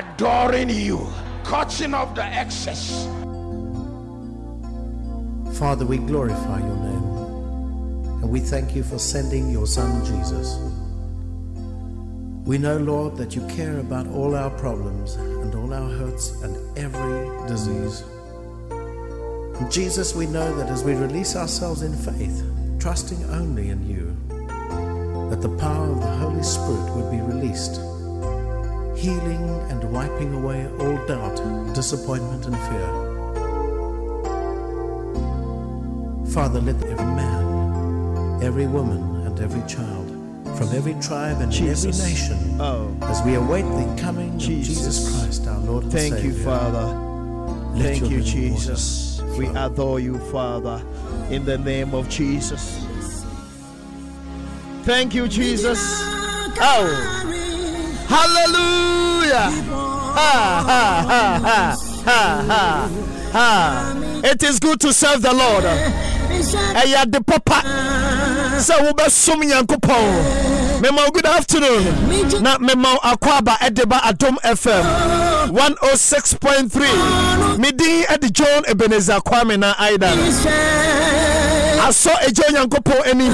adoring you, cutting off the excess. Father, we glorify your name and we thank you for sending your Son Jesus. We know, Lord, that you care about all our problems and all our hurts and every disease. And Jesus, we know that as we release ourselves in faith, trusting only in you, that the power of the Holy Spirit would be released, healing and wiping away all doubt, disappointment, and fear. Father, let every man, every woman, and every child, from every tribe and Jesus. every nation, Oh, as we await the coming Jesus. of Jesus Christ, our Lord and thank Savior. you, Father. Let Thank you, Jesus. We adore you, Father, in the name of Jesus. Thank you, Jesus. Oh, hallelujah. Ha, ha, ha, ha, ha, ha. It is good to serve the Lord. ɛyɛ ade papa sɛ wobɛsom nyankopɔn mema good afternoon na mema wo akɔ aba ba adom fm 106.3 medin ɛde john ebenezer kwame na aidan asɔ agya onyankopɔn ani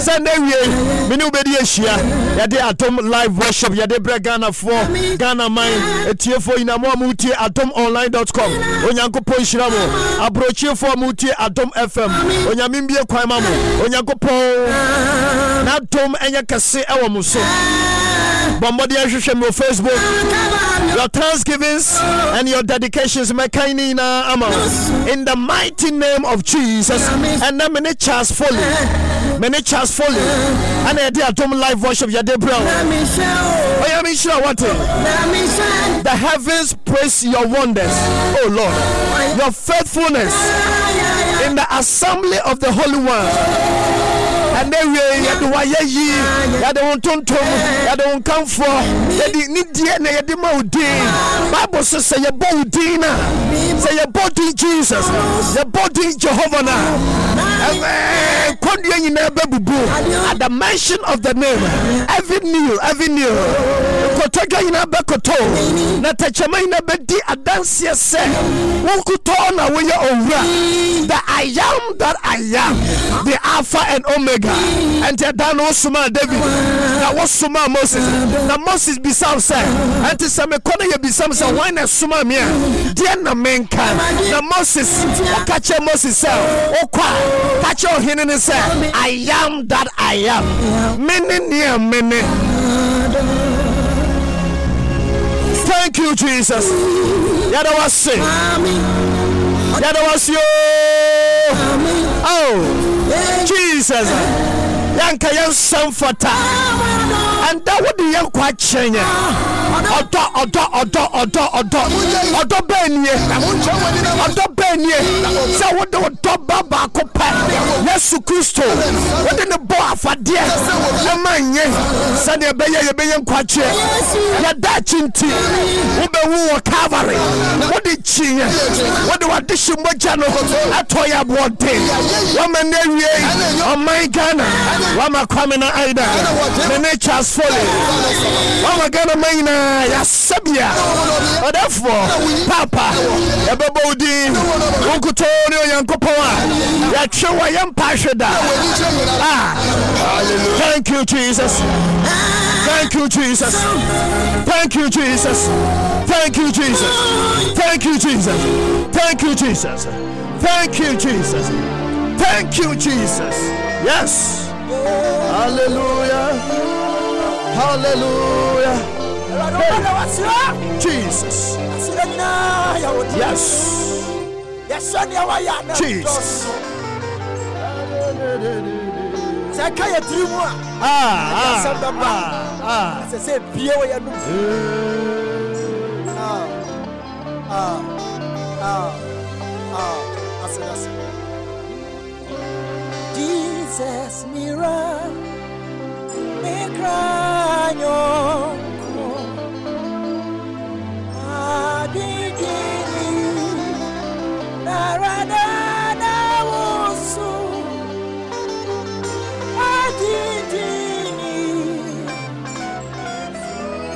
sɛ na wie me ne wobɛdi ahyia. Yɛde adom live worship yɛde brɛ ghanafoɔ ghana man atiefoɔ nyina mo a motie adom online com. Onyankopɔn nhyira mo. Aborɔkyiefoɔ a motie adom fm onyame mbie kwan ma mo. Onyankopɔn n'adom ɛnyɛ kɛse ɛwɔ mo so bɔ mmɔden ahwehwɛ me facebook your thanksgivings and your dedications in the mighty name of jesus. Ɛnɛ me ne charles foley me ne charles foley ɛna yɛde adom live worship yɛde brɛ wo ɔyɛ me nhyira wate the heavens praise your wonders oh lord. Your faithfulness in the assembly of the holy one ɛnɛ wie yɛde wayɛ yi yɛde wo ntontom yɛde wo nkamfoɔ yɛde ne deɛ na yɛde ma wo din bible so sɛ yɛbɔ wo din no sɛ jesus yɛbɔ din jehova no kɔnnua nyinaa at the mention of the name every kneel every kneel. Kotodwa nyinaa bɛkoto na tɛkyɛma nyinaa bɛdi adanseɛ sɛ wonkotɔ na woyɛ owura. The i am that i am the alpha and omega ɛnti ɛda no wosomaa david. Na wosomaa moses. Na moses bisam sɛ ɛnti sɛ mekɔ no yɛbisam sɛ wan na ɛsomaa me a? Deɛ na menka. Na moses woka kyerɛ moses sɛ wokɔ a ka kyerɛ ɔhene ne sɛ i am that i am. Mene nea mene thank you jesus. Yɛda wase yɛda wase yoo oh jesus yɛnka yɛnsɛm fata ɛnda wode yɛnkɔ akyerɛ yɛ ɔdɔ ɔdɔ ɔdɔ ɔdɔ ɔdɔ ɔdɔ bɛɛ nie ɔdɔ bɛɛ nie sɛ wode ɔdɔ ba baako pɛ yesu kristo. Wode ne bɔ afadeɛ ɛma nyɛ sɛdeɛ ɛbɛyɛ yɛbɛyɛ nkwakyerɛ yɛda akyi nti wobɛwu wɔ calvary wode kyiɛ wode wade hye mmɔgya no atɔ yɛ aboɔden wama ne awie ɔman ghana wama kwame na aida me ne charles foley wama ghana ma nyinaa yɛasɛbia ɔdɛfoɔ papa yɛbɛbɔ wo din wo nkotoo ne onyankopɔn a yɛtwe wɔ yɛmpa hwe da Ah, thank you jesus Thank you, Jesus. Thank you, Jesus. Thank you, Jesus. Thank you, Jesus. Thank you, Jesus. Thank you, Jesus. Thank you, Jesus. Yes. Hallelujah. Hallelujah. Hey, Jesus. Yes. Yes, Jesus. sɛ ɛka yɛ tiri mu a Ah, asɛm ah, bɛba ah, ah. sɛ sɛ bie Jesus mira me cranyo adidini narada na wusu adidini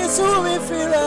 Yesu mi fira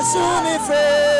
ami sunife,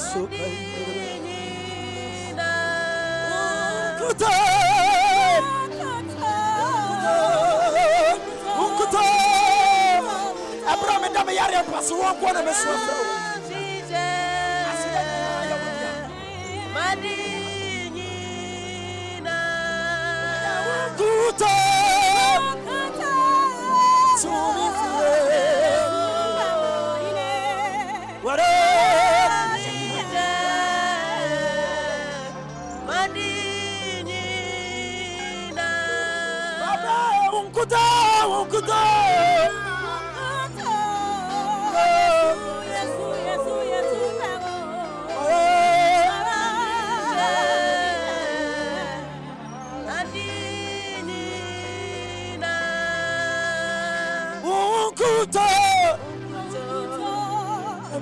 see. Wunkuta, wunkuta, Abraham and Damayari pass one corner, Miss Wunkuta, to me fair, what Wunkuta,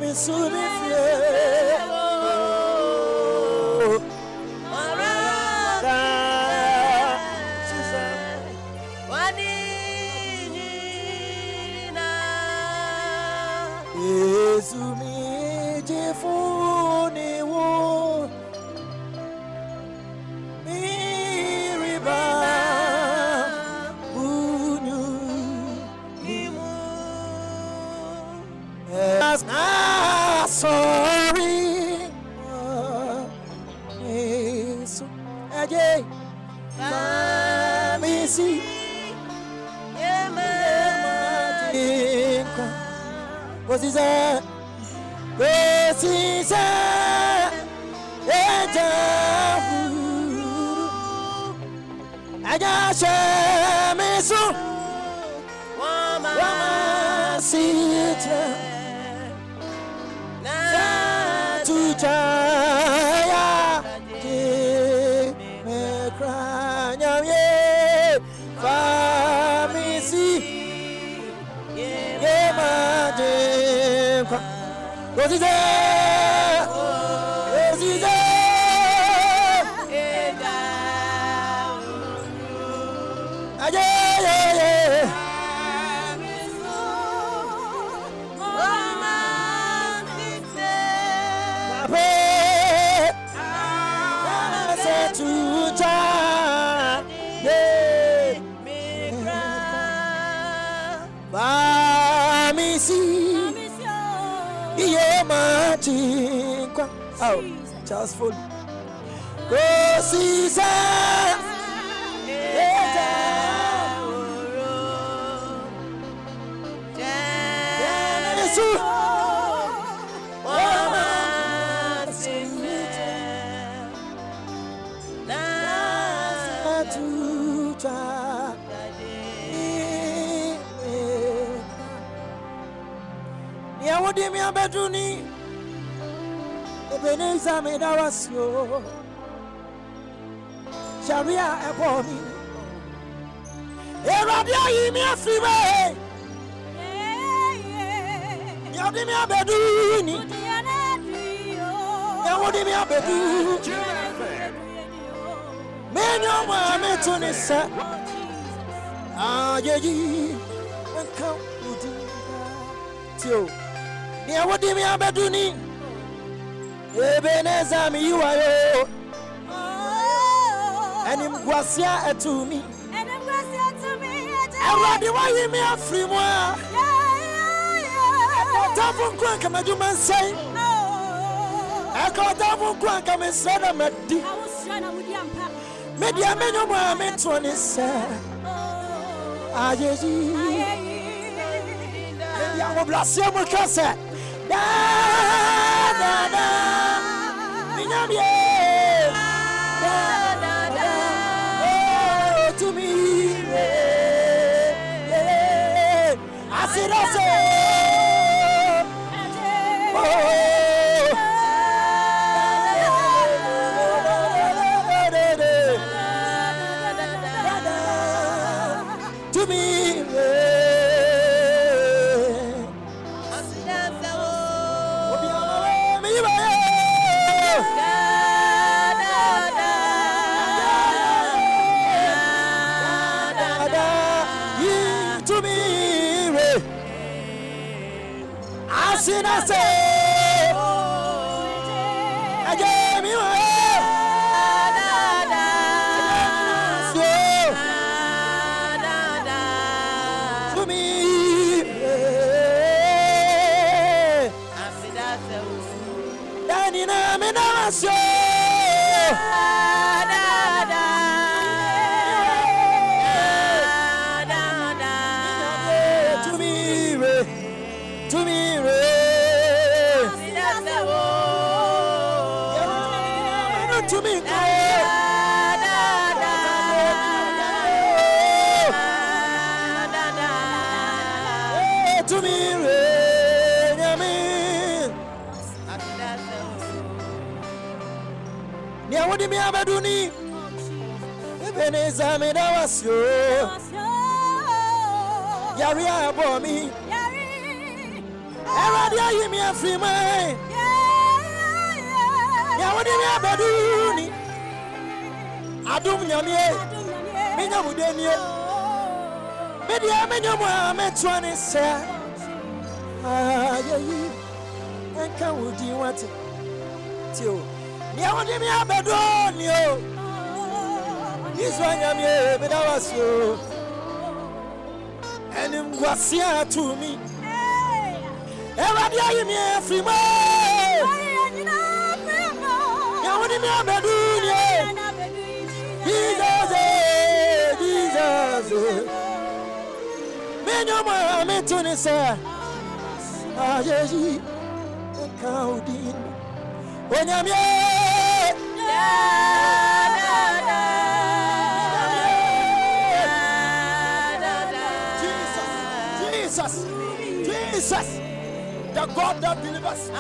wunkuta, 快有信心 Charles Foley Go Caesar Yesu Atucha Nia wodi mi abedu ni Ebeneza me da wasio Sharia ebo mi Eradi ayi mi afiri me Nia wodi mi abedu ni Nia wodi mi abedu Menyo mwa metu ni se Ayeyi Nka udi Tio. Nia wodi mi abedu ni Ebeneza mi yiwayo Enim gwasia etumi Awurade wayi mi afiri mu a Ɔtamfo nko anka m'adwuma nsɛe Ɛka ɔtamfo nko anka mesrɛ na madi Medeɛ menyɛ mu a metoɔ ne sɛ Ayeyi Medeɛ ahobraseɛ mu ka sɛ Daadada Menyamie Daadada Enim kwasi atumi Eradi ayi mi afri mai Nia wodi mi abadu ni o Jesus, eh, Jesus. eh. Menyo mwa metuni sa. Ayeyi kaudin. Onyamye. Jesus. Jesus. Jesus. the God that delivers.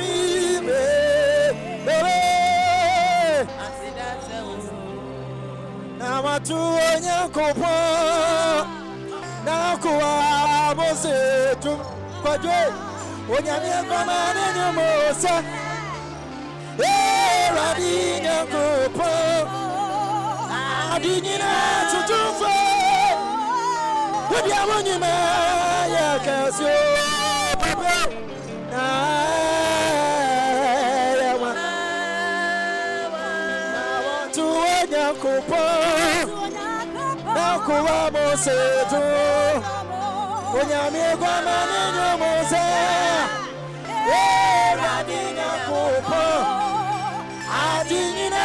Me, baby. na watu onye nkụpọ mose tum onye na-ekọma n'enye mose eradi nye nkụpọ adịnyi na tutu mfe obi amụnyi ma ya kẹsị o. Eh, na nkụpọ na-akụwa mose tum onyame guama n'enye mose eradi nye nkụpọ adịnyi na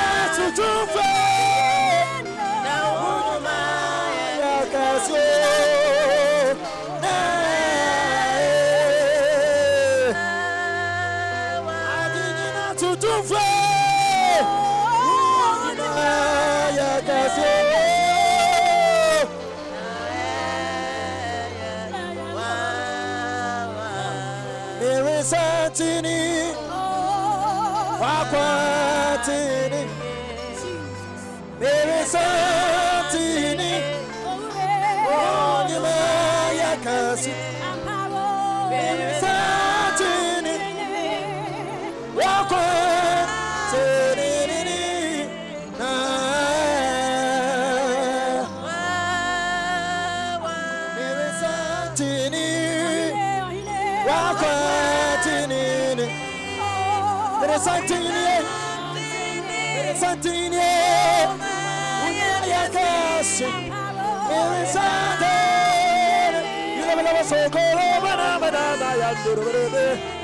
wakwatini. Mere santini, onyima yakasi. Mere santini, wakwatini. Na. Mere santini, wakwatini. Mere santini, mere santini. Bere. Eh.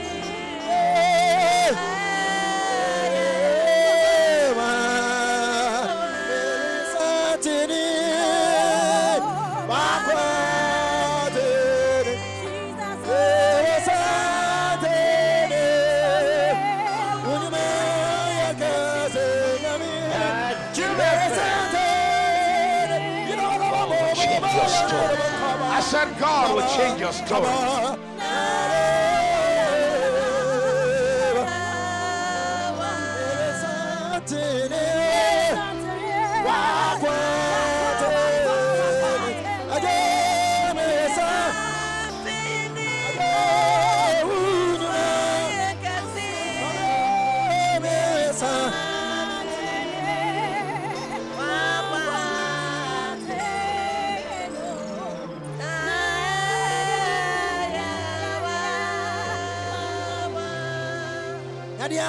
Will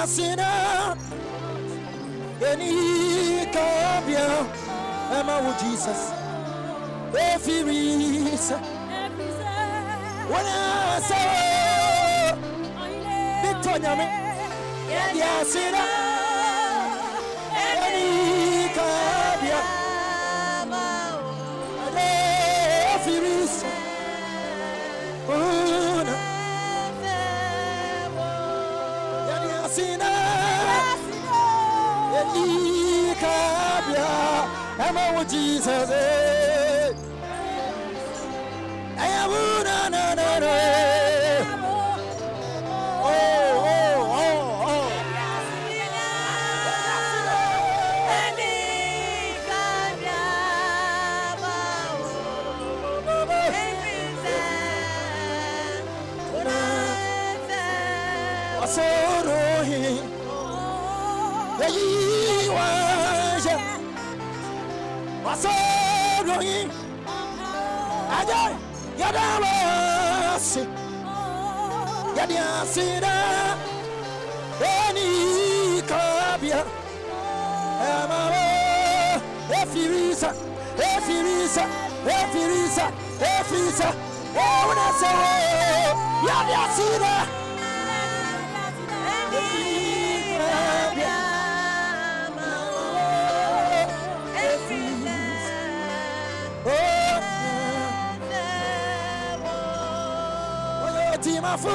change your story. Yadiasina, Yeni Kabia, Emma with Jesus, Efirisa, when I say, Victoria, Yadiasina, Yeni Emma with Jesus. eh. Ayabuna, Aja, Yadawasi, Yadiasina, Eni Kabia, Emma, Efirisa, Efirisa, Efirisa, Efirisa, Oh, say, Yadiasina. Timafu,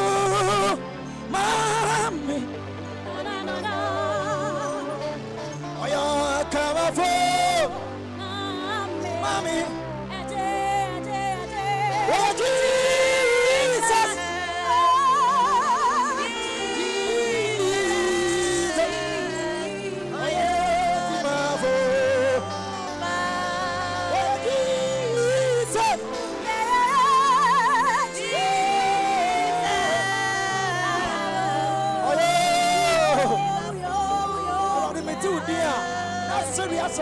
mami,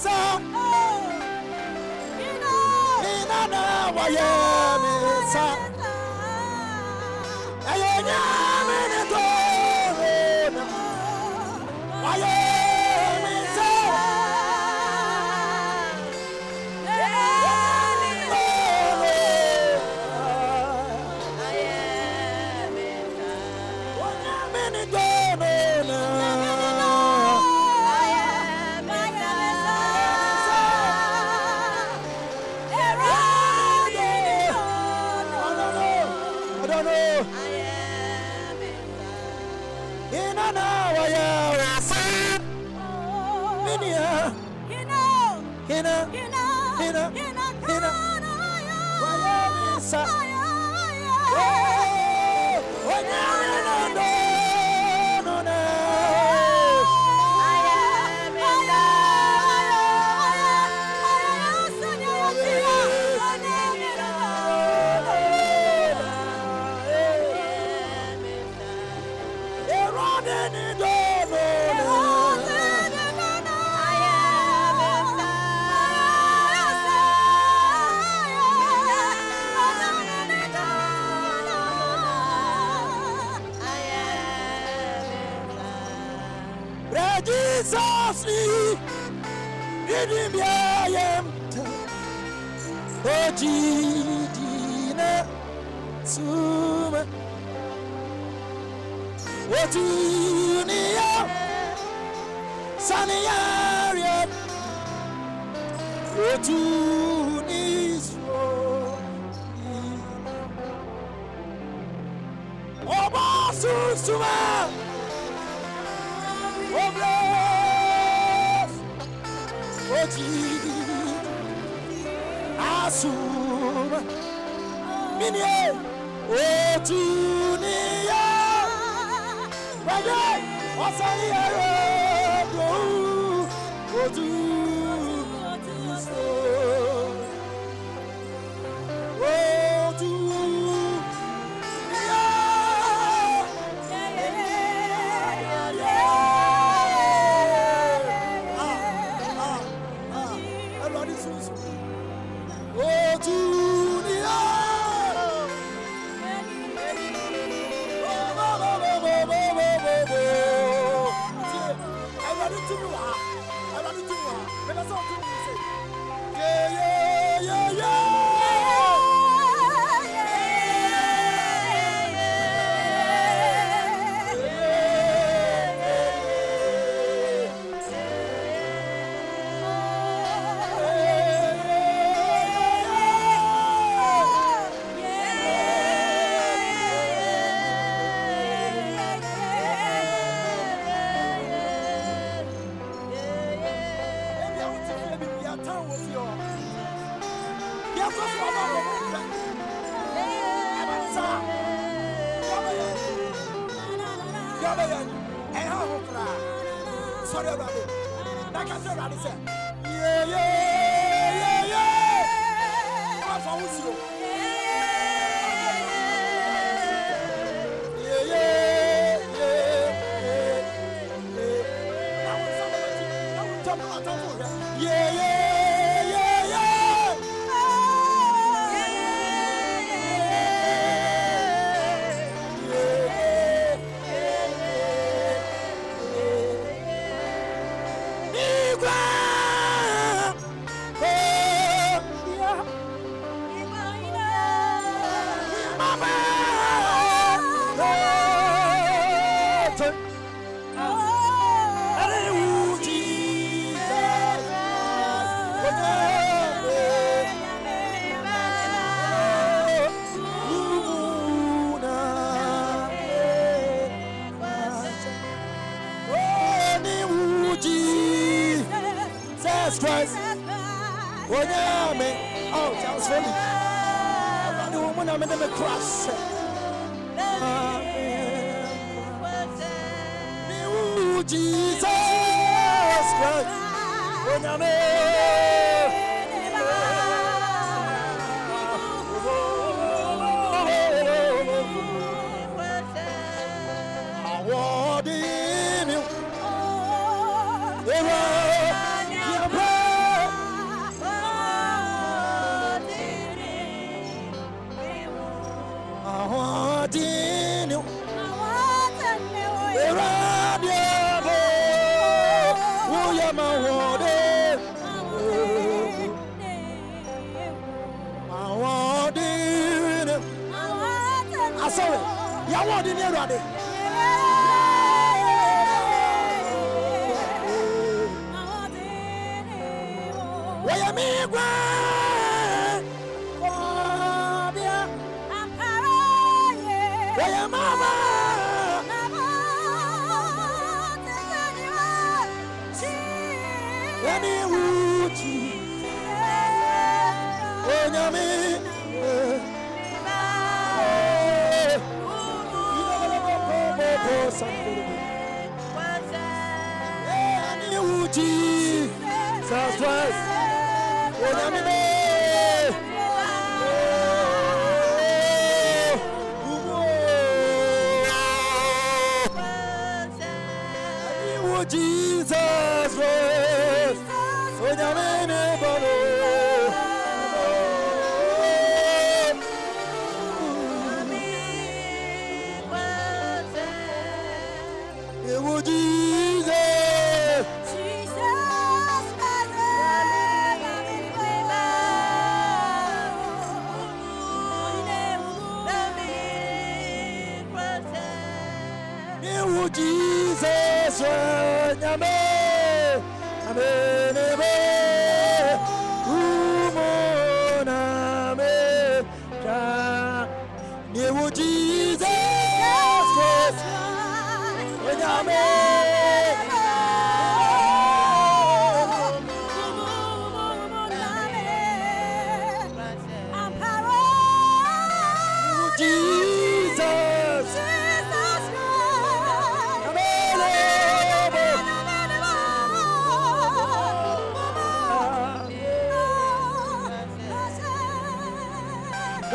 さ。dia. yàwó ọ̀dín ní ẹ̀rọ adé. wọ́n yẹ mí gbọ́n. You. Yeah.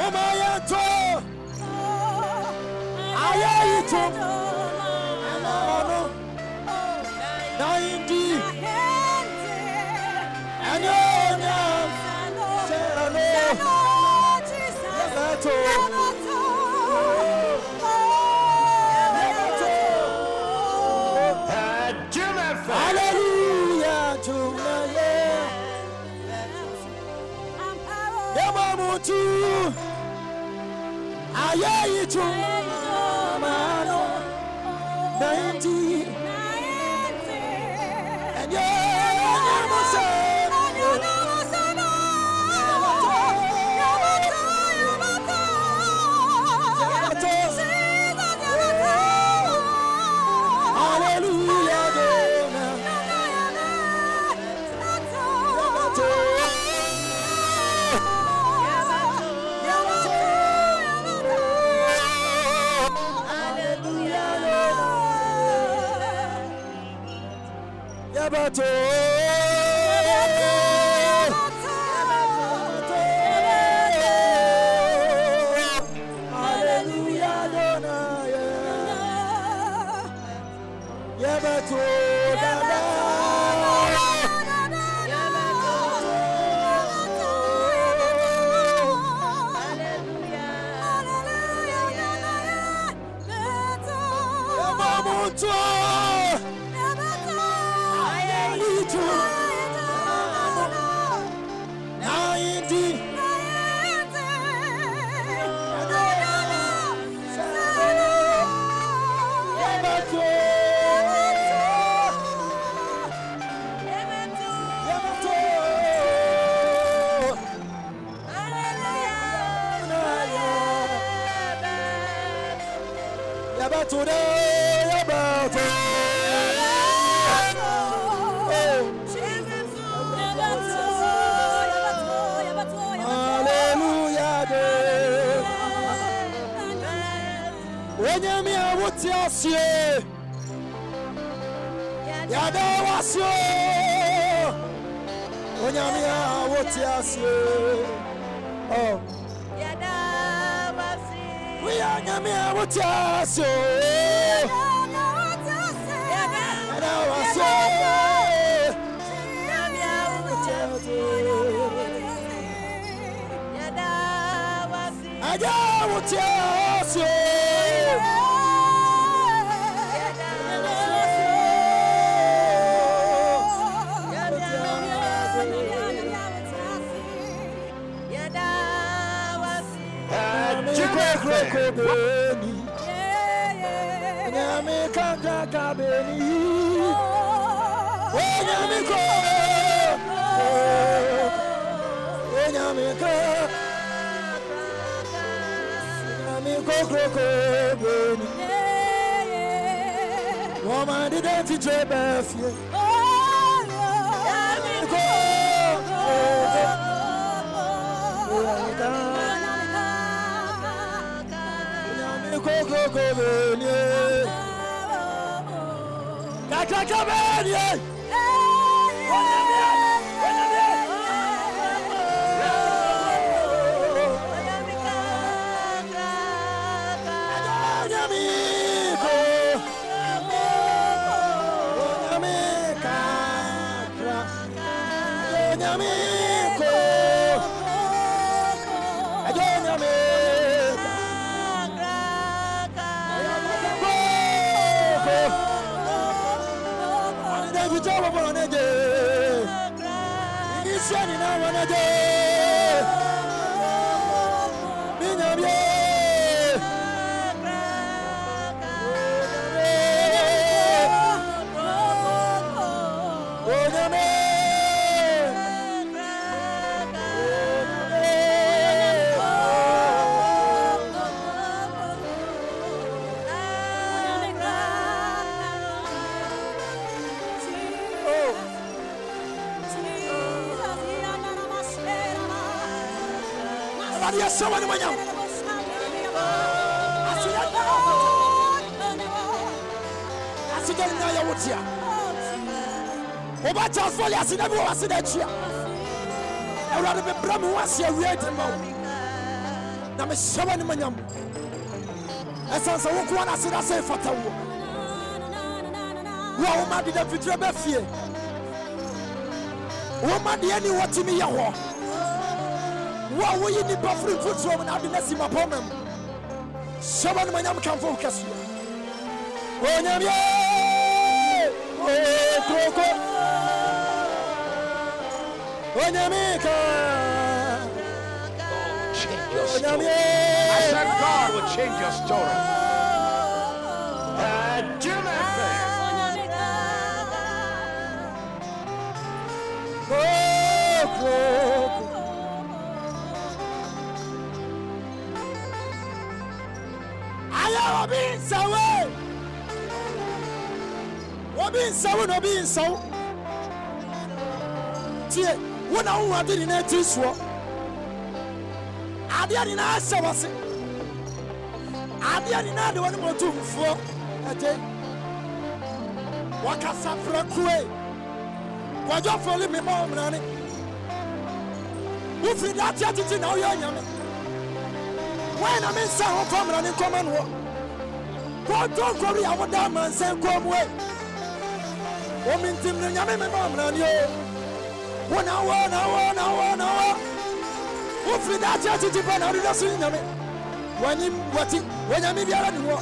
Emayato Ayayito Emono Naindi. Anyonya. Serano Yabato yeye chungu Yabato. Yabato de Yabato. Hallelujah de. Onyame a wote aseɛ. Yada wasio. Onyame a wote aseɛ. Oh. We are nyame a wote aseɛ. Yada wasio. Aja wote aseɛ. Kroko beni. Nyame kanka beni. Oh, nyame ko. Oh, nyame ko. Nyame ko kroko beni. Woman didn't fit your birthday. Ko. Nyame ko David Jawa Boneje. Isiani na Boneje. Binyamye. Tea. Wobɛkyɛ afɔle ase na bi wɔ ase na akyi a. Awurade mebrɛ me ho ase awie de ma wo. Na mehyɛ wo animuonyam. Ɛsiane sɛ wokoa no ase na sɛ ɛfata wo. Wo a woma deda mfitire bɛ fie. Woma deɛ ne wɔtumi yɛ hɔ. wo a woyi nnipa firi mfotuo mu na ade no asi mapɔma mu hyɛ wɔ nomanyam kamfo wo kɛseɛ onyamie kuroko onyame Change your story. I said God will change your story. Uh, do that thing. kuroko ayɛ obi nsawe obi nsawo na obi nsawo. Tie wo na wo ade ne ti soɔ adeɛ ne na ahyɛ wɔ se adeɛ ne na ade wɔ ne mu otu mfuo. Ɛgye wakasa fura kue. Wɔdwa fɔli mi ma ɔmina ne wofiri daate atete na woyɛ ɔnyame wɔn na mi nsa ho fɔ ɔmina ne nkɔmɔ no wɔ. Kɔntɔn kɔri awoda amansan kɔn mu wɛ. omi ntim no nyame me ma na ni o wo na wo na wo na wo na wo wofiri da akyi akyikyi pɛ na wodeda so nyame w'anim w'akyi w'anyame biara ne wɔ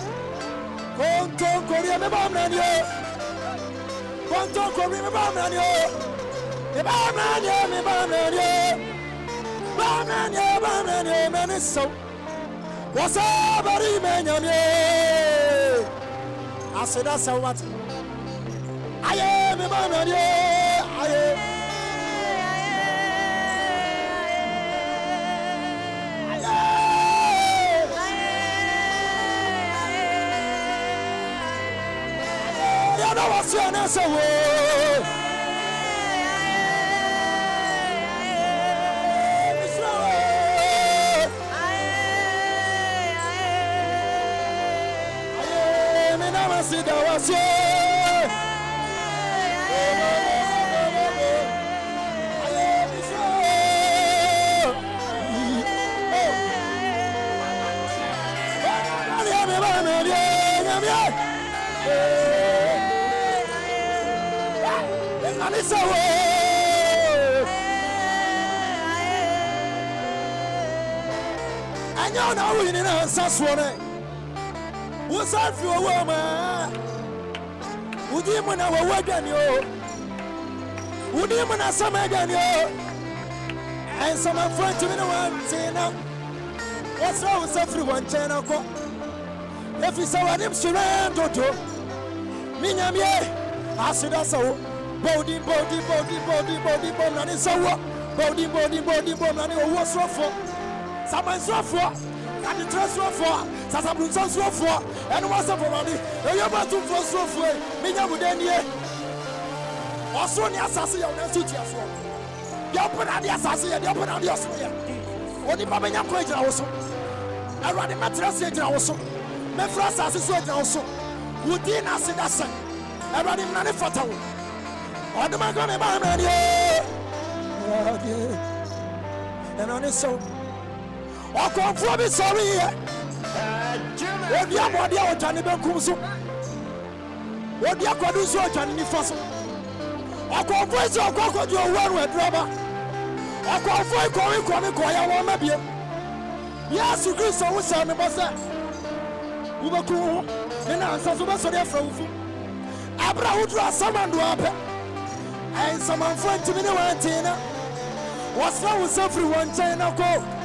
kontonkoriɛ me ma ɔmena ni o kontonkori me ma ɔmena ni o me ma ɔmena ni o me ma ɔmena ni o ma ɔmena ni o ma ɔmena ni o me ne sɛw wɔsɛ bari me nyame aseda sɛw wate Aye, me man, aye, aye. Yada wasi anese wo. see the was here. wo yini na nsa soɔ no wo nsa fi owó mu eh. a wodi mu na wɔwɔ aduane o. Wodi mu na asɛm aduane o. Ɛnsamanfoɔ ntumi ne wɔante na wɔsrɛ wo nsa firi wɔn nkyɛn na kɔ. Ɛfiri sɛ wɔde mhyerɛn dodo. Me nyameɛ aseda sɛ wo. Bɔwodin bɔwodin bɔwodin bɔwodin bɔwodin bɔwodin bɔwodin sɛ wo bɔwodin bɔwodin bɔwodin bɔwodin owó sorofoɔ samansuafoɔ akadekyerɛ suafoɔ a sasabrunsa suafoɔ ɛne wasɛfo awurade ɛyɛ ma atomfoɔ suafoɔ yi menya mo dɛ nie ɔsoro ne asase yɛ wona nsotuafoɔ deɛ wopɛ na ade asase yɛ deɛ wopɛ na ɔsoro yɛ onipa bɛnya kɔ agyina wo so. Awurade mɛtrɛ se agyina wo so. Mɛfiri asase so agyina wo so. Wo din na ase da sɛn awurade mena fata wo. Ɔdema nka ne baa mmerɛ deɛ ɛno ne sɛ ɔkɔmfoɔ bi sɔreyɛ wɔdi abɔde a ɔdwane bɛnkum so wɔdi akɔdo nso ɔdwane nifa so ɔkɔmfoɔ sɛ ɔkɔ akɔgye owua no aduraba ɔkɔmfoɔ kɔwe kɔne kɔyɛ wɔn ma biem yesu kristo wo sɛ me bɔ sɛ wobɛku wo ho ne nansa so wobɛsɔre afra wo fi aberɛ a woduru ɛnsamanfoɔ ntimi ne wɔantee na wɔsra wo nsa firi wɔn nkyɛn na kɔɔ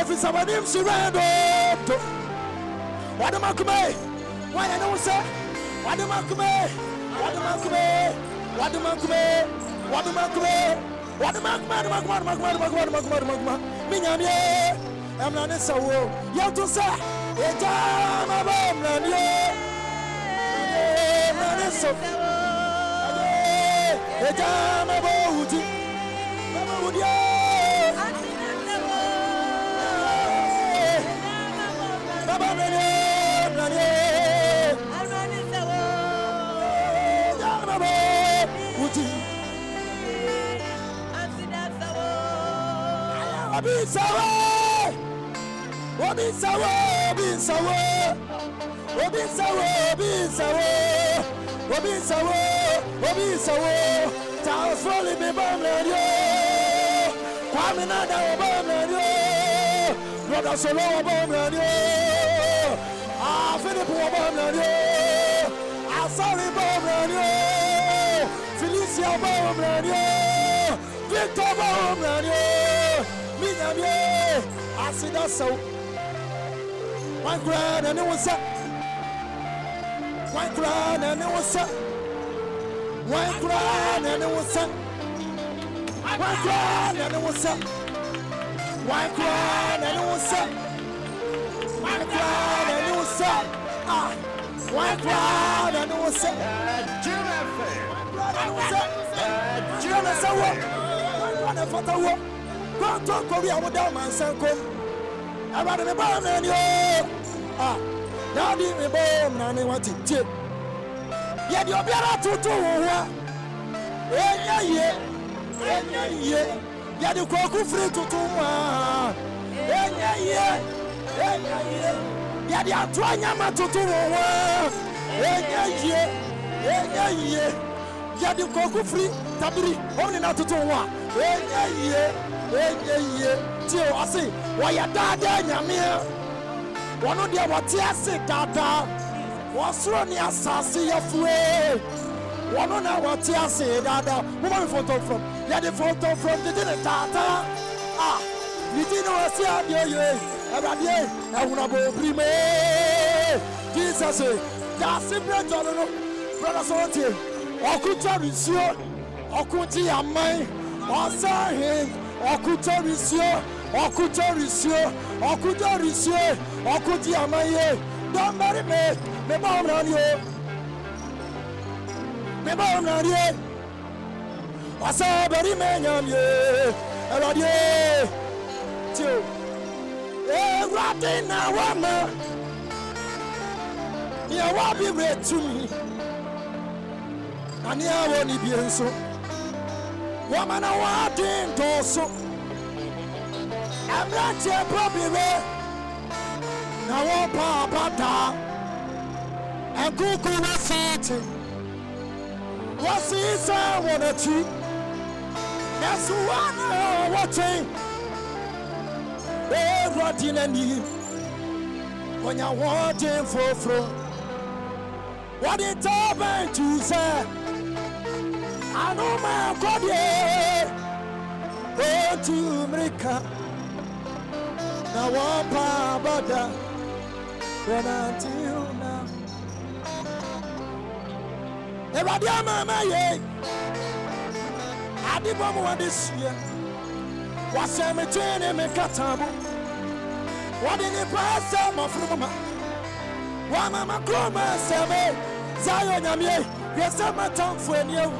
Efi sɛ wɔde nsirɛ doodo. Wɔde ma kume. Wɔn yɛ ne ho sɛ. Wɔde ma kume. Wɔde ma kume. Wɔde ma kume. Wɔde ma kume. Wɔde ma kume. Wɔde ma kume. Wɔde ma kume. Wɔde ma kume. Wɔde ma kume. Mi nyamie. Ɛmuna ne sɛ wo. obi nsawo obi nsawo obi nsawo obi nsawo obi nsawo obi nsawo obi nsawo taosoli mi bɔ mɛri o kwami nada o bɔ mɛri o lɔdɔsolo o bɔ mɛri o ọ̀ràn ni o àsọ̀rìbọ̀ ọ̀ràn ni o felicia bọ̀ ọ̀ràn ni o victor bọ̀ ọ̀ràn ni o míyàn ni o àsìdásẹ̀wò wọn kura nani wọn sẹ wọn kura nani wọn sẹ wọn kura nani wọn sẹ wọn kura nani wọn sẹ wọn kura nani wọn sẹ wọn kura nani wọn sẹ ah. One crowd and who say Jim FM. One and who say Jim FM. One crowd and photo wo. Go to Korea with them and send come. I want to buy me yo. Ah, now me buy me na want it. Yɛ di obi ara tutu wo ho. Enya ye. Enya ye. Yɛ di kɔku firi tutu mu a. Enya ye. Enya ye yɛde ato anyama toto mu a ɛnyɛ yie ɛnyɛ yie yɛde kɔɔku firi tabiri wɔn nyinaa toto mu a ɛnyɛ yie ɛnyɛ yie tie ɔse wɔyɛ daadaa nyamea wɔn deɛ wɔte ase daadaa wɔsoro ne asase yɛfue wɔn na wɔte ase daadaa mo ma mi fɔntɔn fɔm yɛde fɔntɔn fɔm didi ne taataa a ti ne wɔsi adeɛ yie awurade ɛhunabɔ obiri mee jesus daase bere dɔre no brɔdɔ sɔrɔ tie ɔko tɔre nsuo ɔko ti aman ɔsɛ hin ɔko tɔre nsuo ɔko tɔre nsuo ɔko tɔre nsuo ɔko ti aman ye dɔnbɛri mi mi bá wọn nani o. Mi bá wọn nani ye ɔsɛ mi nyam ɛwurade tie o. ewurade na wama yẹ wá bí wúre tumi na ní àwọn níbi nso wọ́n ma na ẹ̀mìrẹ́ntiẹ̀ bọ́ bí wẹ́ na wọ́n pa àbáta ẹ̀kúkú wọ́n sì ti wọ́n sì sẹ́ wọ́n akyi wọn náà wọ́n twẹ́n ewurade n'ani dín foforo di tọ́ọ̀bẹ̀n tù sẹ́ anuma kọ́díé otu mmirika na wọ́n pa abọ́dà rẹ̀nàntì ọ̀nà. Ewurade amaama yie adibɔ mu wɔde sua wɔsɛ me twe ne me kata mu wɔde nipa ɛsɛ mɔforo ma wɔama ma kuroma ɛsɛ me zayo nyamie. Yɛsɛ matamfo ani awu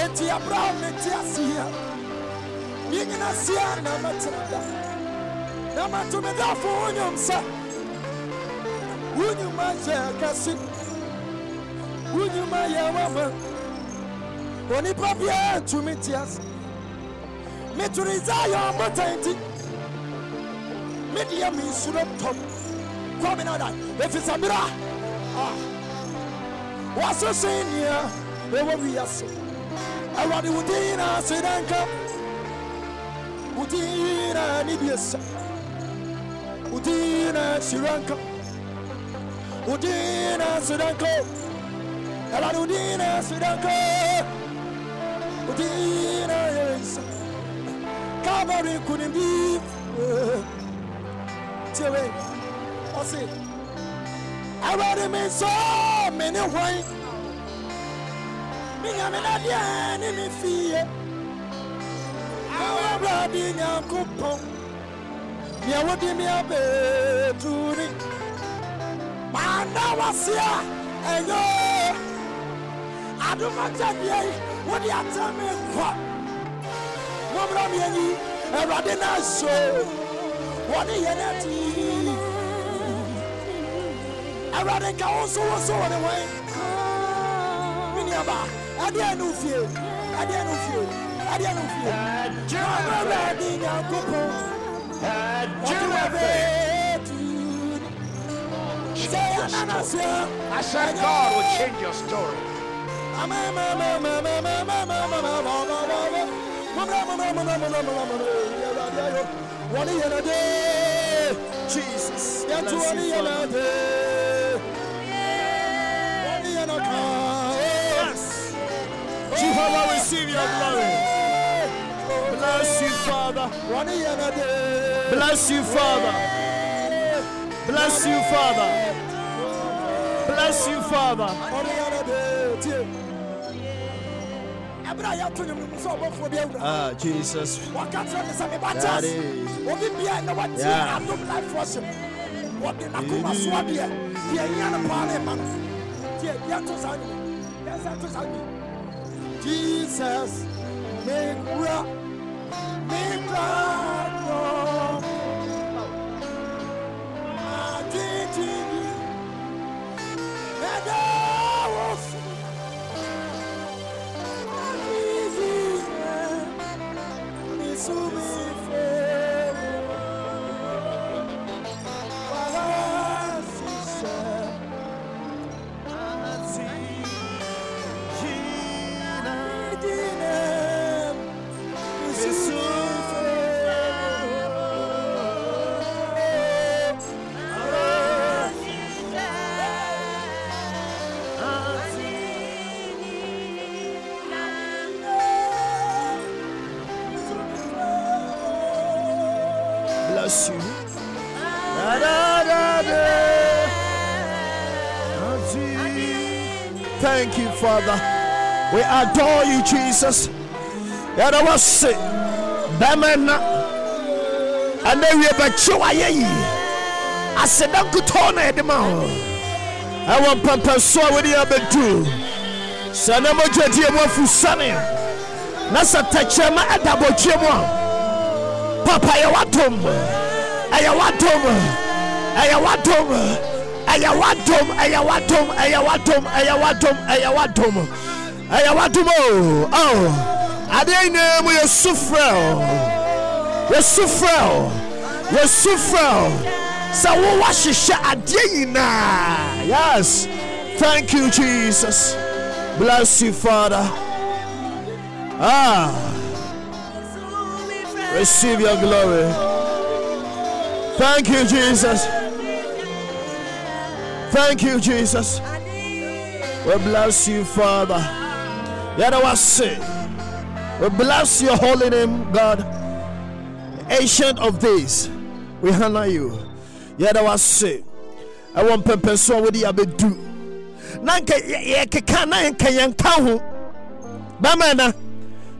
enti abraham ne te aseɛ yi nyina sia na matena da na mato me dafo wo nnwom sɛ wo nnwuma yɛ kɛse wo nnwuma yɛ wama onipa biara ntumi te ase metoro isaia ɔmbɔtan nti mensuro tɔm kɔme no da ɛfiri sɛ berɛ a wɔasese nnua ɛwɔ wiase awurade wo din na ase danka wo din na ne biesa wo din na hyiranka wo din na ase danka awurade wo din na ase danka wo din na yɛnsa Calvary couldn't be. Tiwe, ɔsi, awari mi sɔ mi ni hwan, mi nyame na deɛ mi fi ye, awurade nyanko pɔn, nea wodi mi abetuni, maa na wasi a ɛnyɛ wodi ata mi kɔ mọmọdé mi ẹni ẹwurade náà so wọne yẹ náà ti ẹwurade nka wọn so wọn so wọn ni wọn mi ni aba ẹdi ẹnu fie ẹdi ẹnu fie ẹdi ẹnu fie ọmọdé ẹdi nyankopɔ ọdún wọn bẹ tu sẹ ẹ nana sẹ I said God will change your story. Jesus. Yeah, Bless to you, any Father. other. Any other car. Yes. Jehovah, receive your glory. Bless you, Father. Any other day. Bless you, Father. Bless you, Father. Bless you, Father. Obi bia na what Yeah. adom life worship. What the nakuma so abia. Tie nya na pa le man. Tie ya to sa ni. Ya sa to sa ni. Jesus make ra make ra no. Ah, Gigi. Eda wo Subir. bless you. Thank you, Father. We adore you, Jesus. And I was sick. And then we have a I said, Uncle Tony, the mouth." I want Papa so what you have to do. So I'm going to get you one for Sunny. That's a papa yẹ wá dom ẹ̀yẹ wá dom ẹ̀yẹ wá dom ẹ̀yẹ wá dom ẹ̀yẹ wá dom ẹ̀yẹ wá dom ẹ̀yẹ wá dom ẹ̀yẹ wá dom ẹ̀yẹ wá dom ooo adeɛ nyinaa mu yɛsu frɛ o yɛsu frɛ o yɛsu frɛ o sɛ wowɔ hyehyɛ adeɛ nyinaa. Yes. Thank you jesus. Bless you father. Ah receive your glory thank you jesus thank you jesus we bless you father yɛda wase we bless your holy name, God. Ancient of days, we honor you. Yada was say, I want pepper so with the abedu. Nanka yekeka na nka yanka ho. Bamana.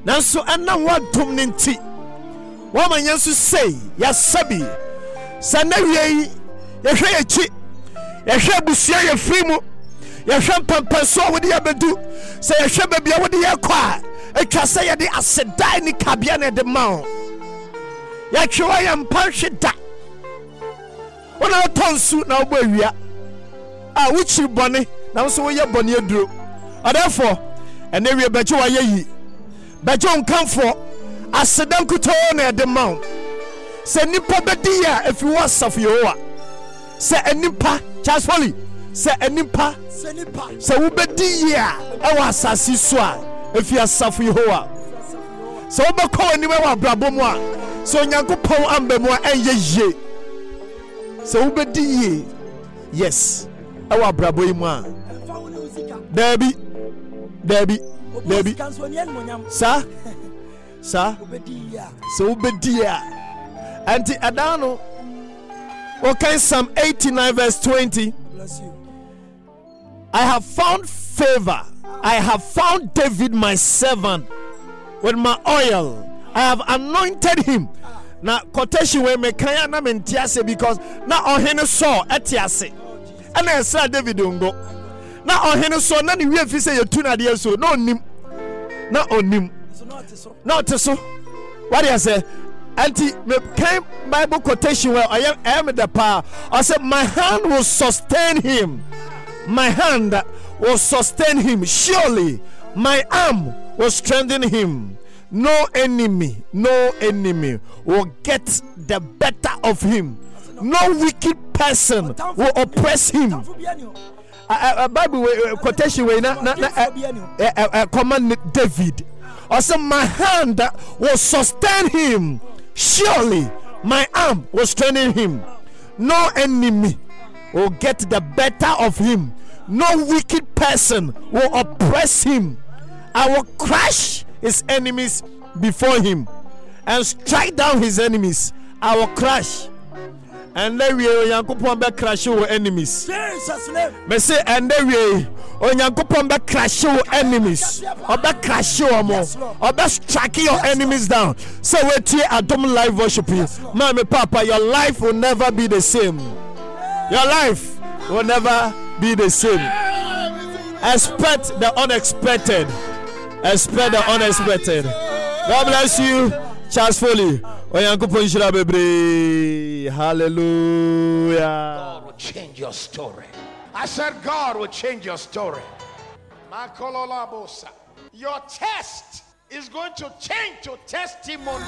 Nanso ana wadom ne nti. Wama nyanso sei, yasabi. Sana wie yɛhwɛ yɛkyi. Yɛhwɛ abusua yɛfiri mu. Yɛhwɛ mpɛmpɛsoɔ wode yɛbɛdu. Sɛ yɛhwɛ baabi a wode yɛkɔ a atwa sɛ yɛde asedae ne kabea na ɛde ma wo. Yɛtwe hɔ yɛ mpa nhwe da. Wona wotɔ nsu na wobɔ awia. A wokyiri bɔne na wo nso woyɛ bɔne aduro. Ɔdɛfoɔ ɛnɛ wie bɛgye wayɛ yi. Bɛgye wo nkamfoɔ aseda nkutoo na ɛde ma wo. Sɛ nnipa bɛdi yɛ a ɛfiri wɔ asafo yehowa. Sɛ anipa charles foley sɛ anipa sɛ wobɛdi yie a ɛwɔ asase so a ɛfi asafo yehowa. Sɛ wobɛkɔ w'anim wɔ abrabɔ mu a sɛ onyankopɔn amba mu a ɛnyɛ yie. Sɛ wobɛdi yie yes ɛwɔ abrabɔ yi mu a. Daabi daabi daabi. Saa saa sɛ wobɛdi yie a ɛnti ɛdan no wɔkan psalm 89 verse 20 i have found favor. I have found David my servant with my oil. I have anointed him. Na quotation wei mekan na mente ase because na ɔhene Saul ɛte ase. Ɛna ɛsra David ngo na ɔhene Saul na ne wie fi sɛ yɛtu no adeɛ so. Na ɔnim na ɔnim na ɔte so wade sɛ ɛnti mekan bible quotation wei ɔyɛ ɛyɛ me dɛ paa ɔsɛ my hand will sustain him my hand will sustain him. Surely my arm will strengthen him. No enemy, no enemy will get the better of him. No wicked person will oppress him. Uh, uh, Bible uh, quotation way na na na uh, uh, command David. Also, my hand will sustain him. Surely my arm will strengthen him. No enemy will get the better of him no wicked person will oppress him. I will crush his enemies before him and strike down his enemies. I will crush. And then we onyankopɔn bɛ crush wo enemies. Mese and then we onyankopɔn bɛ crush wo enemies. Ɔbɛ crush wɔn mo. Ɔbɛ strike your enemies down. So we tie Adom live worship you. Maame papa your life will never be the same. Your life will never be the same. Expect the unexpected. Expect the unexpected. God bless you. Charles Foley. Hallelujah. God will change your story. I said, God will change your story. Your test is going to change to testimony.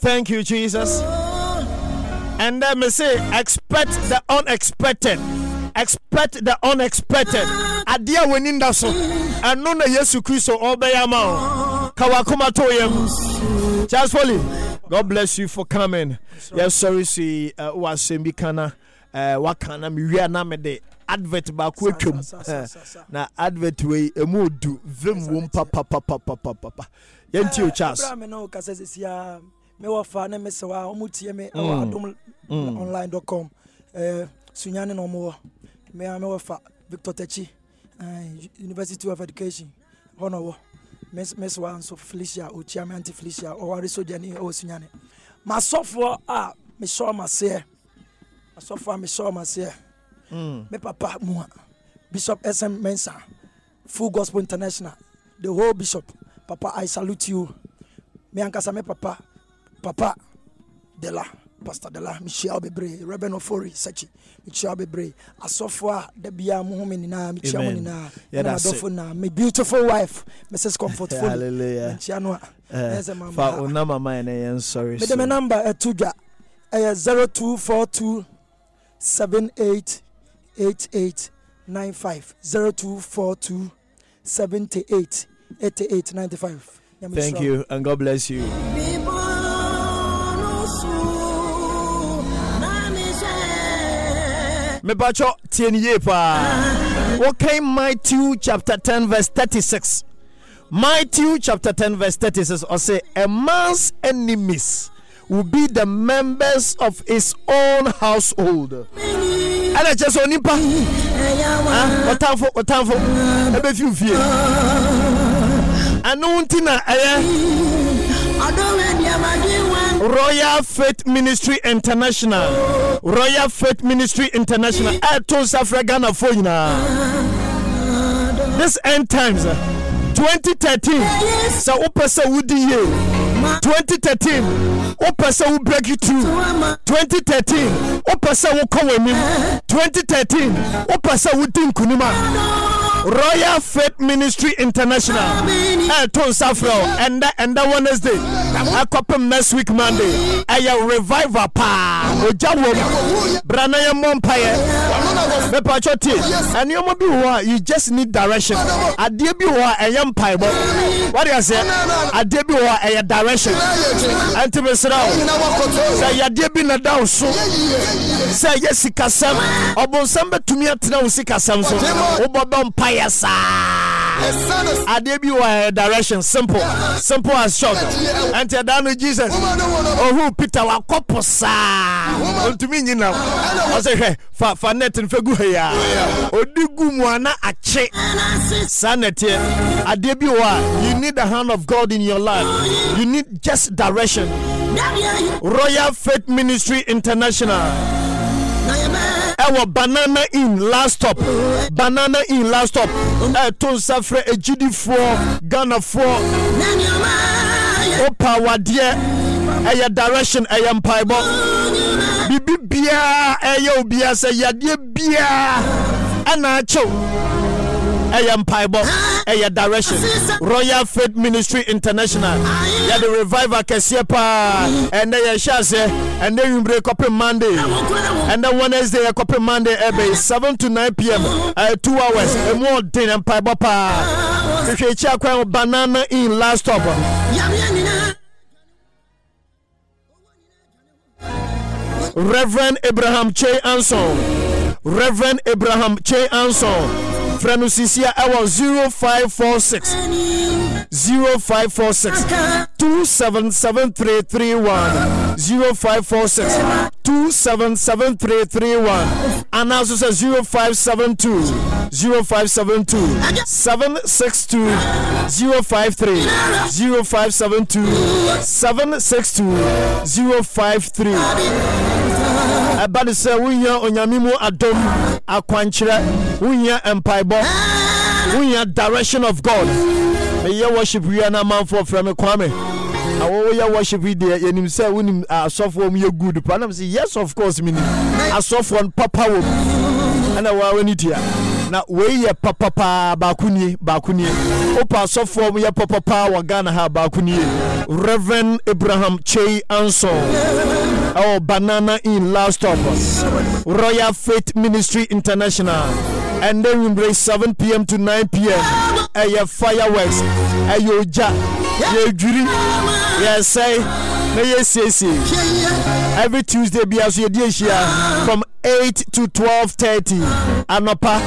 Thank you, Jesus. And then me say, expect the unexpected. Expect the unexpected. Adia winning that so. And no Yesu Christo obey ma. Kawakuma to yam. Charles Foley. God bless you for coming. Yes, sorry, see, uh, was Sembikana, uh, Wakana, Miria Namede. advert baako atwam na advert wei ɛmu odu vim wom papapapapapa yɛnti o charles? Ɛberɛ a me ne wo kasa sɛsia mewɔ fa ne mesɛ wɔ a ɔmo tie me ɛwɔ adom online com. Sunyane na ɔmowɔ me a mewɔ fa victor tachi eh, university of education. Hɔ na ɔwɔ mes wa nso felicia ɔkyia me anti felicia ɔware sogyani sunyane masɔfoɔ a mehyɛ ɔma seɛ asɔfoɔ a mehyɛ ɔma seɛ me papa mu a bishop sm mensa full gospel international the whole bishop. Papa i salute you. Me ankasa me papa papa dela pastor dela mehyia wo bebree reverend ofori sachi mehyia wo bebree asɔfoɔ a da biaa mo ho me nyinaa mekyia mo nyinaa Yɛda na na me beautiful wife mrs comfort Foley. Hallelujah. menkyia no eh, a Eh, ɛyɛ sɛ mama. fa wo nama ma ɛnɛ yɛn sɔre mede me number eh, ɛto dwa ɛyɛ 0242 eh, 78 88 95 0242 78 88 95 thank you and god bless you mepatwɔ tie ne yie paa wɔkan matthew chapter 10 verse 36 matthew chapter 10 verse 36 ɔsɛ a man's enemies will be the members of his own household. Ɛna kyerɛ sɛ onipa ɔtamfo ɔtamfo ɛbɛfi wo fie ɛno nti na ɛyɛ Royal Faith Ministry International. Royal Faith Ministry International. Ɛto nsa frɛ Ghanafoɔ nyinaa this end times uh, 2013 sɛ wopɛ sɛ wodi 2013 wopɛ sɛ wo break it through. 2013 wopɛ sɛ wokɔ w'anim. 2013 wopɛ sɛ wodi nkonim a royal faith ministry international. Ɛto eh, nsa frɛ wo ɛnda ɛnda wednesday. Ɛkɔpem next week monday. Ɛyɛ revival paa. Ogya wom bra na yɛmmɔ mpayɛ mepatwɔ tie ɛnneɔma bi wɔ hɔ a you just need direction. Adeɛ bi wɔ hɔ a ɛyɛ mpaebɔ. Wade aseɛ? Adeɛ bi wɔ hɔ a ɛyɛ direction ɛnti mesrɛ wo sɛ yadeɛ bi na da wo so sɛ ɛyɛ sikasɛm ɔbonsɛm bɛtumi atena wo sikasɛm so. Wobɔbɛ mpayɛ saa. A eh, direction simple. Simple as short ɛnti ɛda no jesus ɔhuu peter wakɔ po saa. Ɔntumi nyinam ɔsɛ hwɛ fa fa net no fɛ gu ha yi a. Ɔdi gu mu a na akye. Saa nɛteɛ adeɛ bi a you need the hand of god in your life. You need just direction. Royal faith ministry international. Ɛwɔ banana in last stop. Banana in last stop. Ɛto nsa frɛ agyidifoɔ ghanafoɔ wopa awadeɛ ɛyɛ direction ɛyɛ mpaebɔ biribi biara ɛyɛ obiara sɛ yadeɛ biara ɛna akyɛw ɛyɛ mpaebɔ ɛyɛ direction royal faith ministry international. Yɛde revival kɛseɛ paa ɛnɛ yɛhyɛ aseɛ ɛnɛ nwummere kɔpe monday. Ɛnɛ wednesday yɛkɔpe monday ɛbɛyi 7 to 9 pm ɛyɛ 2 hours. Ɛmu ɔden mpaebɔ paa hwehwɛ akyi akwan banana in last stop. Reverend abraham che anson. Reverend abraham che anson frɛ no sisia ɛwɔ 0546 0546 277331 0546 277331 anaasɛ sɛ 0572 0572 762 053 0572 762 053 ɛba ne sɛ wohia onyame mu adom akwankyerɛ wohia mpaebɔ wohia direction of god. Meyɛ worship wia no amanfoɔ frɛ me kwame na wɔwoyɛ worship yi deɛ yɛnim sɛ wonim asɔfoɔ mu yɛ good. Pa nam sɛ yes of course menim asɔfoɔ no papa wɔ mu ɛna waa w'ani tia. Na wei yɛ papapaa baako nie baako nie. Wopa asɔfoɔ mu yɛ papapaa wɔ ghana ha baako nie. Reverend abraham chei anson ɛwɔ banana in last stop. Royal faith ministry international. Ɛnɛ nwummere 7 pm to 9 pm ɛyɛ fireworks. Ɛyɛ ogya yɛdwiri yɛsɛe yes, yes, every tuesday so yɛdi ahyia from 8 to 12:30 anɔpa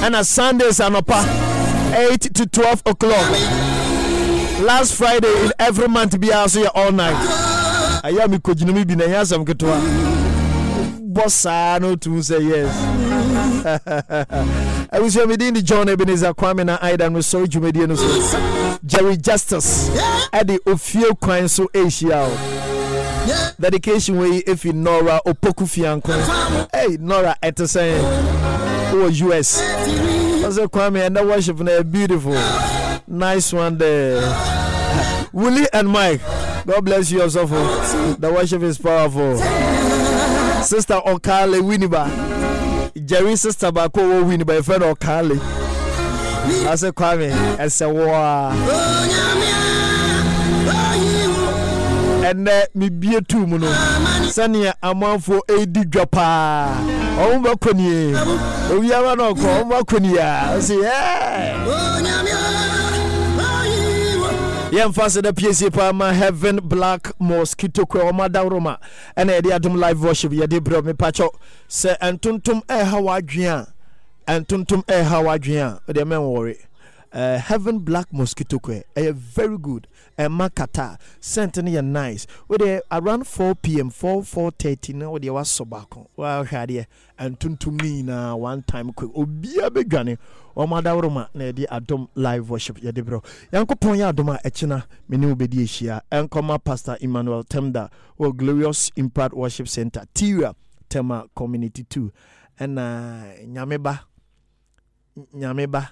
ɛna sundays anɔpa 8 to 12 o'clock. Last friday in every month so yɛ all night ɛyɛ a mekɔgyina mu bi na ɛnyɛ asɛm ketewa. Bɔ saa na otum sɛ yes. Abusua medin de john ebenezer kwame na aida no sɔre dwumadie no so. Jerry justice ɛde ofie kwan so ahyia o. Dedication wei efi nora opoku fianko hey nora ɛte sɛn wɔ us ɔsɛ kwame ɛnɛ worship na beautiful. Nice one there. Willie and Mike God bless you also oh. for the worship is powerful. Sister Okale Winiba. Jerry sister baako wɔ oh, Winiba na Okale. Ase kwame ɛsɛ wɔa ɛnɛ mebie tu mu no sɛnea amanfoɔ dwa paa ɔmo bɛkɔ nie owiara na ɔkɔ ɔmo bɛkɔ nie a ɔsi oh, ɛɛ yɛmfa sɛ da piesie paa ma heaven black mosquito kura ɔma dawroma ɛna yɛde adom live worship yɛde brɛ mepakyɛw sɛ ɛntontom ɛɛha w'adwene a ɛntontom ɛɛha w'adwene a wodeɛ mɛnwɔre heaven black mosquito kura. Ɛyɛ very good ɛma kata. Scent no yɛ nice. Around 4 pm 4 430 no wodeɛ wasɔ baako. Wahwɛ adeɛ. Ntontom no nyinaa one time quick. Obiaa bɛdwane ɔma adaworoma na yɛde adom live worship yɛde berɛ nyankopɔn yɛ adom a ɛkyena. Me ne wo bɛdi ahyia. Ɛnkɔma pastor emmanuel temda wɔ glorious impact worship center tira tema community 2 ɛna nyame ba nyame ba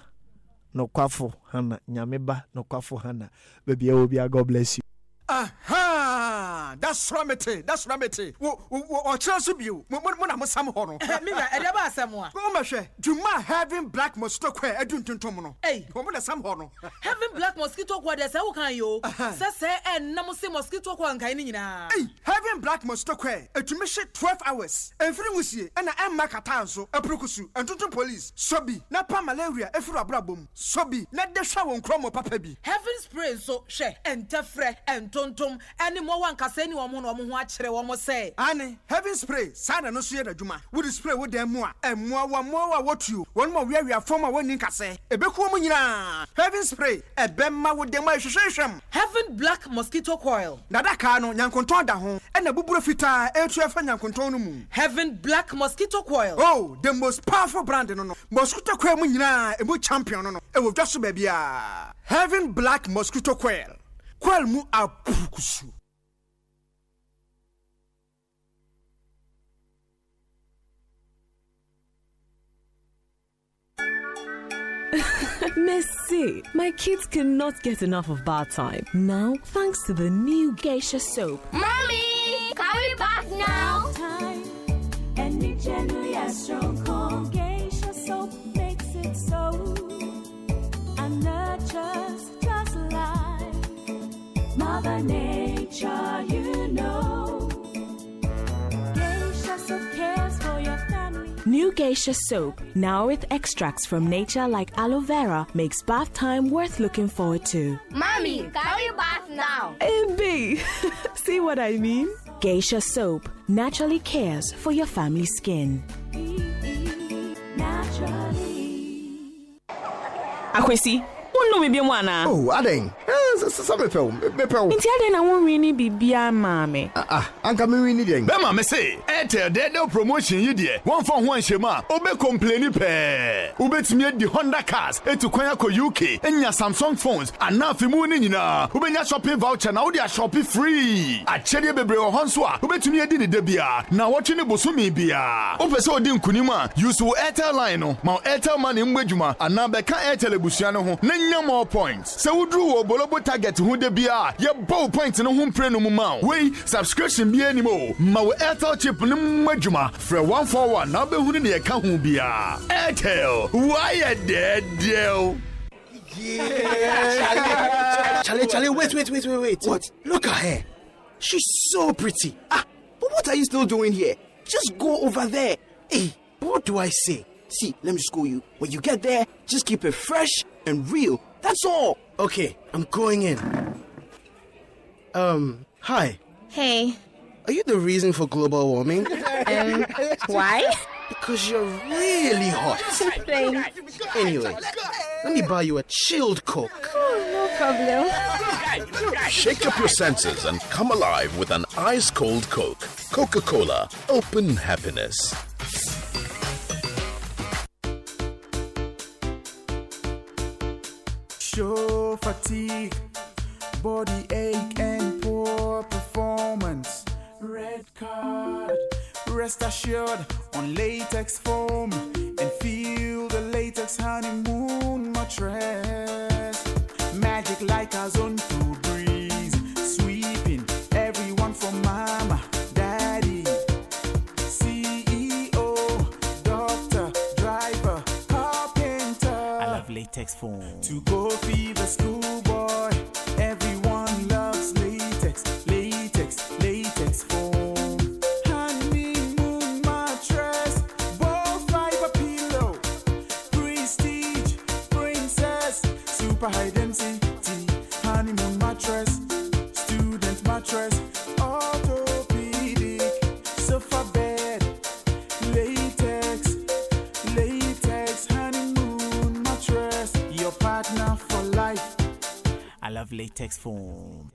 nokwafo hana nyame ba nokwafo hana baabi a wɔ bia god bless you aha! That's ramete that's ramete ɔkyerɛ so bio mo na mosam hɔ no. Mewura ɛdeɛ ba asɛm a womɛhwɛ dwuma having black mosquito kɔ a ɛdu ntontom no Ei. wɔmo na sam hɔ no. Having black mosquito kɔ deɛ sɛ wokan yo sɛ sɛ ɛnnam se mosquito kɔ nkae no nyinaa. Having black mosquito kɔ a ɛtumi hye 12 hours ɛmfiri wusie ɛna ɛmma kata nso ɛpurukusu ɛntontom police sɔ bi. Na pa malaria ɛfiri abrabɔ mu sɔ bi. Na de hwɛ wɔ nkurɔmɔ papa bi. Heaven spray nso hwɛ ɛntɛfrɛ ɛntontom ɛne mmɔwɔ ankasa ni wɔn ho na wɔn ho akyerɛ wɔn sɛ ane heaven spray saa na no so yɛ n'adwuma. Wode spray wo dan mu a ɛmmoa wɔ mmoa a wɔtuo wɔn ma wiawia fam a wɔnni nkasɛ ɛbɛkuo mu nyinaa heaven spray ɛbɛma wo dan mu a ɛhwehwɛhwɛm heaven black mosquito coil. Nadakaa no nyankontɔn da ho. Ɛna buburo fitaa ɛtu ɛfa nyankontɔn no mu. Heaven black mosquito coil. Oh the most powerful brand no no. Mosquito coil mu nyinaa ɛmu champion no no. Ɛwɔ dwa so baabi a heaven black mosquito coil coil mu apurukusu Messy. My kids cannot get enough of bath time. Now, thanks to the new Geisha soap. Mommy, can we bath now? time and it gently as strong cold geisha soap makes it so and nurtures just like mother nature you know geisha soap cares for your family New Geisha soap, now with extracts from nature like aloe vera, makes bath time worth looking forward to. Mommy, can we bath now? AB, see what I mean? Geisha soap naturally cares for your family skin. naturally Akwesi, wonno me biom ana? Oh, adɛn sɛ mepɛ wo mepɛ wo. Nti adɛn na wonwi ne bibia maa me? Ah, anka mewi ni deɛn bɛma me se airtel dɛdɛ promotion yi deɛ wɔmfa ho anhyɛmu a wobɛkɔmpleni pɛɛ. Wobɛtumi adi honda cars ɛtu kwan akɔ uk anya samsung phones anaa afe mu no nyinaa. Wobɛnya shopping voucher na wode ashɔpe free. Akyɛdeɛ bebree wɔ hɔ nso a wobɛtumi adi ne da bia na wɔtwe ne bosome bia. Wopɛ sɛ wodi nkonim a use wo airtel line no ma wo airtel money mmɔ adwuma anaa bɛka airtel abusua no ho na nya more points. Sɛ woduru wɔ bolobo target ho da bia a yɛbɔ wo point no ho mprɛ no mu ma wo wei subscription bia anim o ma wo airtel chip no mmɔ adwuma frɛ 141 na wobɛhunu ne yɛka ho bia airtel woayɛ dɛɛdɛw Charlie, Charlie, wait, wait, wait, wait, wait. What? Look at her. She's so pretty. Ah, but what are you still doing here? Just go over there. Hey, what do I say? See, let me school you. When you get there, just keep it fresh and real. That's all. Okay, I'm going in. Um, hi. Hey, Are you the reason for global warming? um, why? Because you're really hot. Thanks. Anyway, let me buy you a chilled Coke. Oh, no problem. Shake up your senses and come alive with an ice cold Coke. Coca Cola, open happiness. Show fatigue, body ache, and poor performance. Red card. Rest assured on latex foam and feel the latex honeymoon mattress. Magic like a zone to breeze, sweeping everyone from mama, To go feed the schoolboy, I love latex foam.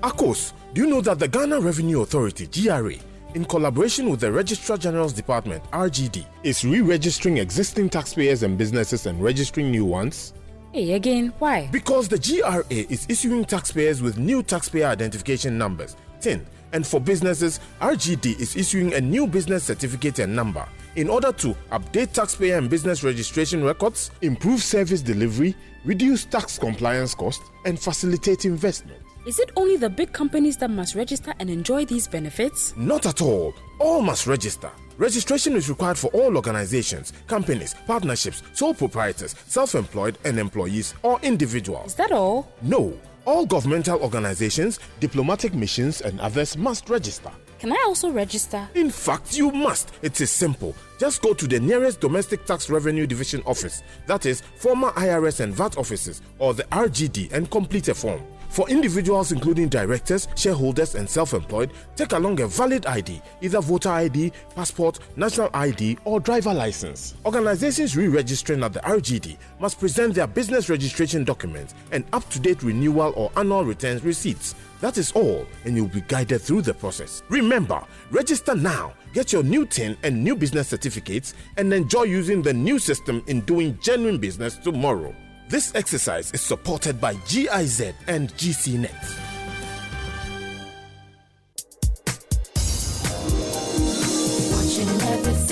Akos, do you know that the Ghana Revenue Authority, GRA, in collaboration with the Registrar General's Department, RGD, is re registering existing taxpayers and businesses and registering new ones? Hey, again, why? Because the GRA is issuing taxpayers with new taxpayer identification numbers, TIN, and for businesses, RGD is issuing a new business certificate and number in order to update taxpayer and business registration records, improve service delivery, reduce tax compliance costs, and facilitate investment. Is it only the big companies that must register and enjoy these benefits? Not at all. All must register. Registration is required for all organizations, companies, partnerships, sole proprietors, self employed, and employees or individuals. Is that all? No. All governmental organizations, diplomatic missions, and others must register. Can I also register? In fact, you must. It is simple. Just go to the nearest Domestic Tax Revenue Division office, that is, former IRS and VAT offices, or the RGD, and complete a form. For individuals, including directors, shareholders, and self employed, take along a valid ID, either voter ID, passport, national ID, or driver license. Organizations re registering at the RGD must present their business registration documents and up to date renewal or annual returns receipts. That is all, and you'll be guided through the process. Remember, register now, get your new TIN and new business certificates, and enjoy using the new system in doing genuine business tomorrow. This exercise is supported by GIZ and GCNet.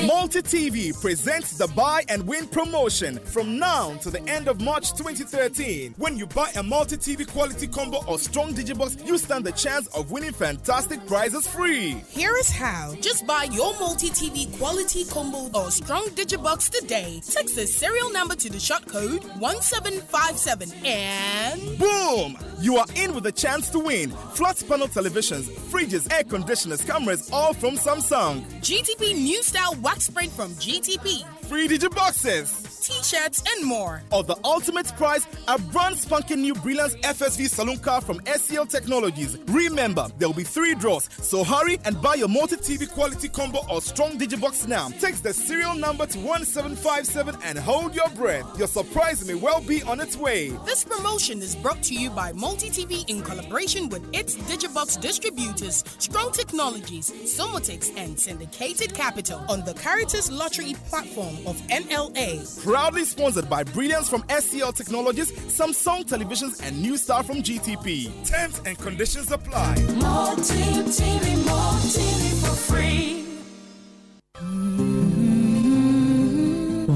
Multi TV presents the Buy and Win promotion from now to the end of March 2013. When you buy a multi TV quality combo or strong digibox, you stand the chance of winning fantastic prizes free. Here is how. Just buy your multi TV quality combo or strong digibox today. Text the serial number to the short code 1757 and boom! You are in with a chance to win flat panel televisions, fridges, air conditioners, cameras, all from Samsung. GTP New Style Wax Spray from GTP. Free digiboxes. T-shirts and more. Or the ultimate prize, a brand spanking new Brilliance FSV saloon car from SCL Technologies. Remember, there will be three draws, so hurry and buy your multi-TV quality combo or strong digibox now. Text the serial number to 1757 and hold your breath. Your surprise may well be on its way. This promotion is brought to you by Multi TV in collaboration with its Digibox distributors, Strong Technologies, Somotix, and Syndicated Capital on the Caritas Lottery platform of NLA. Proudly sponsored by Brilliance from SCL Technologies, Samsung Televisions, and New Star from GTP. Terms and conditions apply. Multi TV, more TV for free.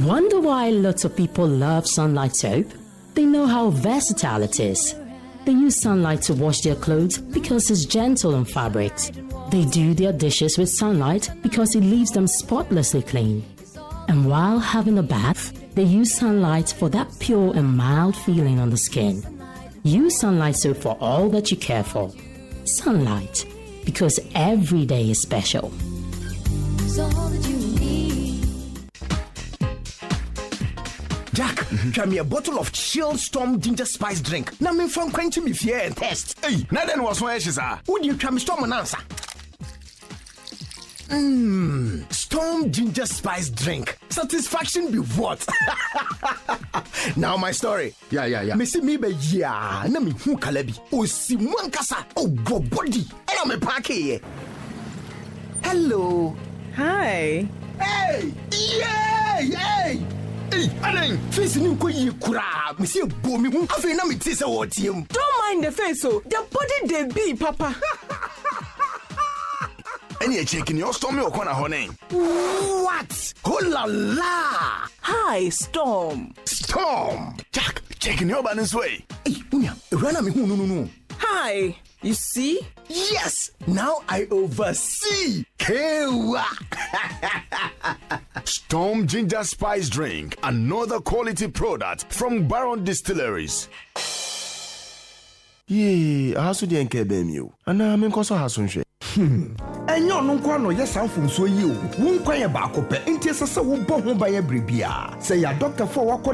Wonder why lots of people love Sunlight soap? They know how versatile it is. They use Sunlight to wash their clothes because it's gentle on fabrics. They do their dishes with Sunlight because it leaves them spotlessly clean. And while having a bath, they use Sunlight for that pure and mild feeling on the skin. Use Sunlight soap for all that you care for. Sunlight, because every day is special. Jack, try me a bottle of chilled storm ginger spice drink. Na me from quench me fear and test. Hey, na den was one sir. Would you try me storm and answer? Mmm, Storm ginger spice drink. Satisfaction be what? now my story. Yeah, yeah, yeah. Me see me be yeah, na me hu kalabi. O si mwankasa. O go body. Ena me party. Hello. Hi. Hey! Yay! Hey! Hey, Alan, face ni nko yie kura. Me see bo me hu. Afei na me ti se wo tie mu. Don't mind the face, oh. The body they be, Papa. ɛne ɛkyɛki neɛ ɔstɔme ɔkɔ na hɔ ne What? Oh la la! Hi, Storm. storm jack kyɛki neɛ ɔba no nso ɛ Hey, unya, ewura na me hu no no no. Hi. You see? Yes, now I oversee. Kewa. storm ginger spice drink another quality product from baron distilleries yee aha so deɛ nka ɛbɛn mi o anaa menkɔ so ha so nhwɛ ɛnyɛ ɔno nko na ɔyɛ saa mfomsoɔ yi o. Wo nkwa yɛ baako pɛ enti ɛsɛ sɛ wobɔ ho bayɛ berɛ biaa sɛ yɛ adɔktafoɔ a wakɔ